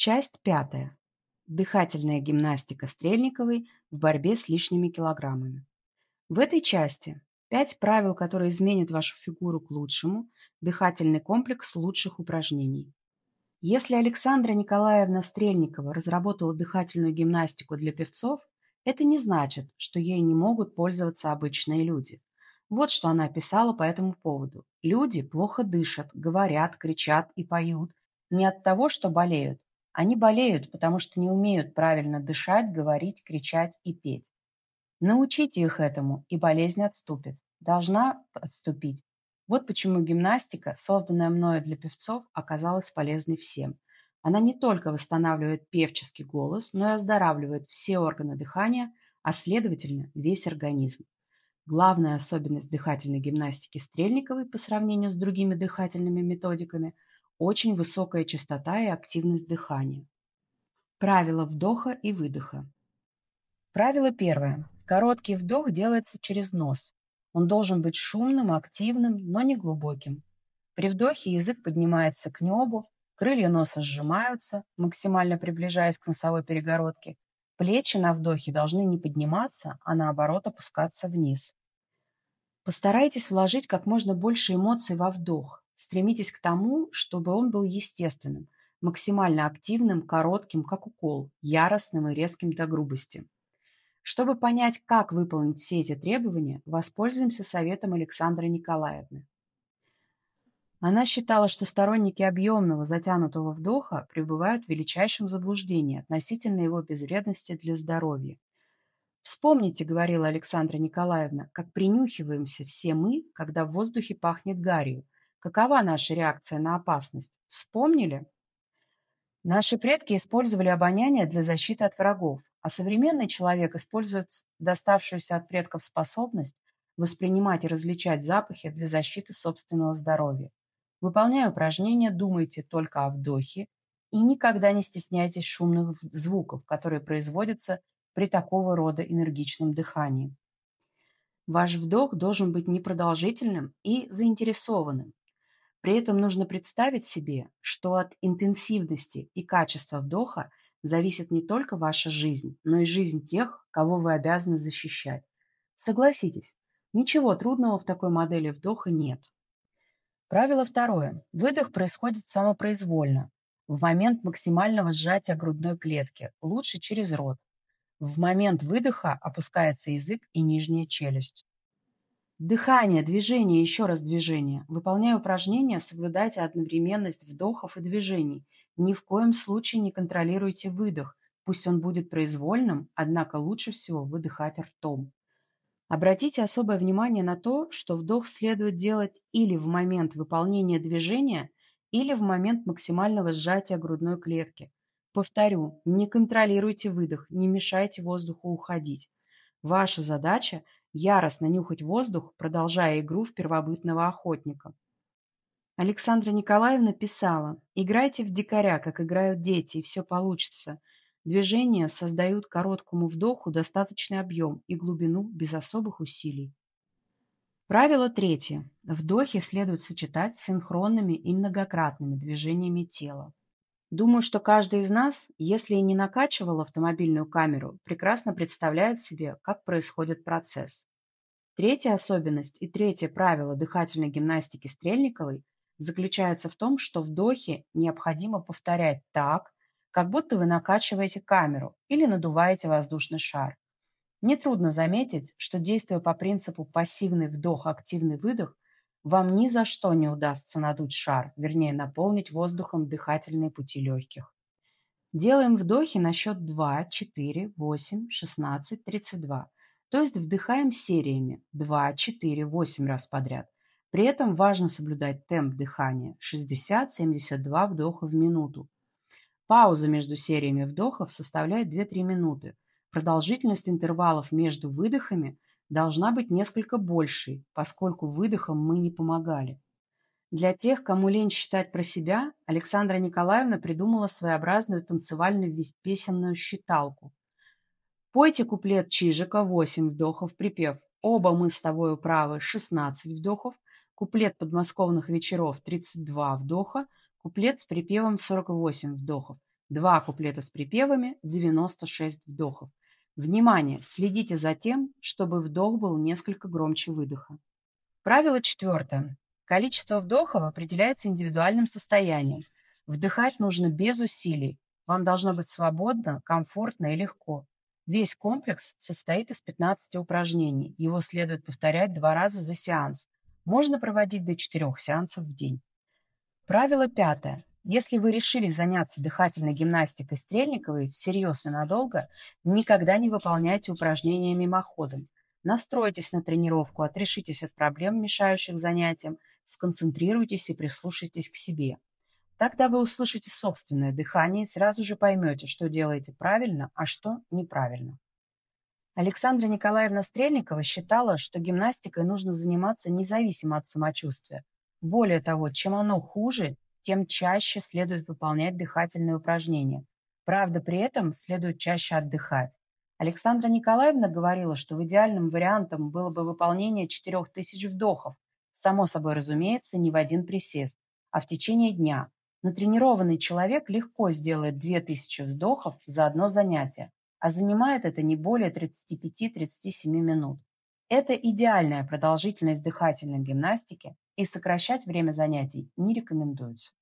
Часть пятая. Дыхательная гимнастика Стрельниковой в борьбе с лишними килограммами. В этой части пять правил, которые изменят вашу фигуру к лучшему, дыхательный комплекс лучших упражнений. Если Александра Николаевна Стрельникова разработала дыхательную гимнастику для певцов, это не значит, что ей не могут пользоваться обычные люди. Вот что она писала по этому поводу. Люди плохо дышат, говорят, кричат и поют не от того, что болеют. Они болеют, потому что не умеют правильно дышать, говорить, кричать и петь. Научите их этому, и болезнь отступит. Должна отступить. Вот почему гимнастика, созданная мною для певцов, оказалась полезной всем. Она не только восстанавливает певческий голос, но и оздоравливает все органы дыхания, а следовательно весь организм. Главная особенность дыхательной гимнастики Стрельниковой по сравнению с другими дыхательными методиками – очень высокая частота и активность дыхания. Правила вдоха и выдоха. Правило первое. Короткий вдох делается через нос. Он должен быть шумным, активным, но не глубоким. При вдохе язык поднимается к небу, крылья носа сжимаются, максимально приближаясь к носовой перегородке. Плечи на вдохе должны не подниматься, а наоборот опускаться вниз. Постарайтесь вложить как можно больше эмоций во вдох. Стремитесь к тому, чтобы он был естественным, максимально активным, коротким, как укол, яростным и резким до грубости. Чтобы понять, как выполнить все эти требования, воспользуемся советом Александры Николаевны. Она считала, что сторонники объемного затянутого вдоха пребывают в величайшем заблуждении относительно его безвредности для здоровья. «Вспомните, — говорила Александра Николаевна, — как принюхиваемся все мы, когда в воздухе пахнет гарью. Какова наша реакция на опасность? Вспомнили?» Наши предки использовали обоняние для защиты от врагов, а современный человек использует доставшуюся от предков способность воспринимать и различать запахи для защиты собственного здоровья. Выполняя упражнения, думайте только о вдохе и никогда не стесняйтесь шумных звуков, которые производятся при такого рода энергичном дыхании. Ваш вдох должен быть непродолжительным и заинтересованным. При этом нужно представить себе, что от интенсивности и качества вдоха зависит не только ваша жизнь, но и жизнь тех, кого вы обязаны защищать. Согласитесь, ничего трудного в такой модели вдоха нет. Правило второе. Выдох происходит самопроизвольно, в момент максимального сжатия грудной клетки, лучше через рот. В момент выдоха опускается язык и нижняя челюсть. Дыхание, движение, еще раз движение. Выполняя упражнения, соблюдайте одновременность вдохов и движений. Ни в коем случае не контролируйте выдох. Пусть он будет произвольным, однако лучше всего выдыхать ртом. Обратите особое внимание на то, что вдох следует делать или в момент выполнения движения, или в момент максимального сжатия грудной клетки. Повторю, не контролируйте выдох, не мешайте воздуху уходить. Ваша задача – яростно нюхать воздух, продолжая игру в первобытного охотника. Александра Николаевна писала, «Играйте в дикаря, как играют дети, и все получится. Движения создают короткому вдоху достаточный объем и глубину без особых усилий». Правило третье. Вдохи следует сочетать с синхронными и многократными движениями тела. Думаю, что каждый из нас, если и не накачивал автомобильную камеру, прекрасно представляет себе, как происходит процесс. Третья особенность и третье правило дыхательной гимнастики Стрельниковой заключается в том, что вдохи необходимо повторять так, как будто вы накачиваете камеру или надуваете воздушный шар. Нетрудно заметить, что действуя по принципу пассивный вдох-активный выдох – вам ни за что не удастся надуть шар, вернее, наполнить воздухом дыхательные пути легких. Делаем вдохи на счет 2, 4, 8, 16, 32. То есть вдыхаем сериями 2, 4, 8 раз подряд. При этом важно соблюдать темп дыхания 60-72 вдоха в минуту. Пауза между сериями вдохов составляет 2-3 минуты. Продолжительность интервалов между выдохами должна быть несколько большей, поскольку выдохом мы не помогали. Для тех, кому лень считать про себя, Александра Николаевна придумала своеобразную танцевальную песенную считалку. Пойте куплет Чижика 8 вдохов, припев «Оба мы с тобою правы» 16 вдохов, куплет подмосковных вечеров 32 вдоха, куплет с припевом 48 вдохов. Два куплета с припевами, 96 вдохов. Внимание! Следите за тем, чтобы вдох был несколько громче выдоха. Правило четвертое. Количество вдохов определяется индивидуальным состоянием. Вдыхать нужно без усилий. Вам должно быть свободно, комфортно и легко. Весь комплекс состоит из 15 упражнений. Его следует повторять два раза за сеанс. Можно проводить до 4 сеансов в день. Правило пятое. Если вы решили заняться дыхательной гимнастикой Стрельниковой всерьез и надолго, никогда не выполняйте упражнения мимоходом. Настройтесь на тренировку, отрешитесь от проблем, мешающих занятиям, сконцентрируйтесь и прислушайтесь к себе. Тогда вы услышите собственное дыхание и сразу же поймете, что делаете правильно, а что неправильно. Александра Николаевна Стрельникова считала, что гимнастикой нужно заниматься независимо от самочувствия. Более того, чем оно хуже, тем чаще следует выполнять дыхательные упражнения. Правда, при этом следует чаще отдыхать. Александра Николаевна говорила, что в идеальном вариантом было бы выполнение 4000 вдохов, само собой разумеется, не в один присест, а в течение дня, Натренированный человек легко сделает 2000 вздохов за одно занятие, а занимает это не более 35-37 минут. Это идеальная продолжительность дыхательной гимнастики, и сокращать время занятий не рекомендуется.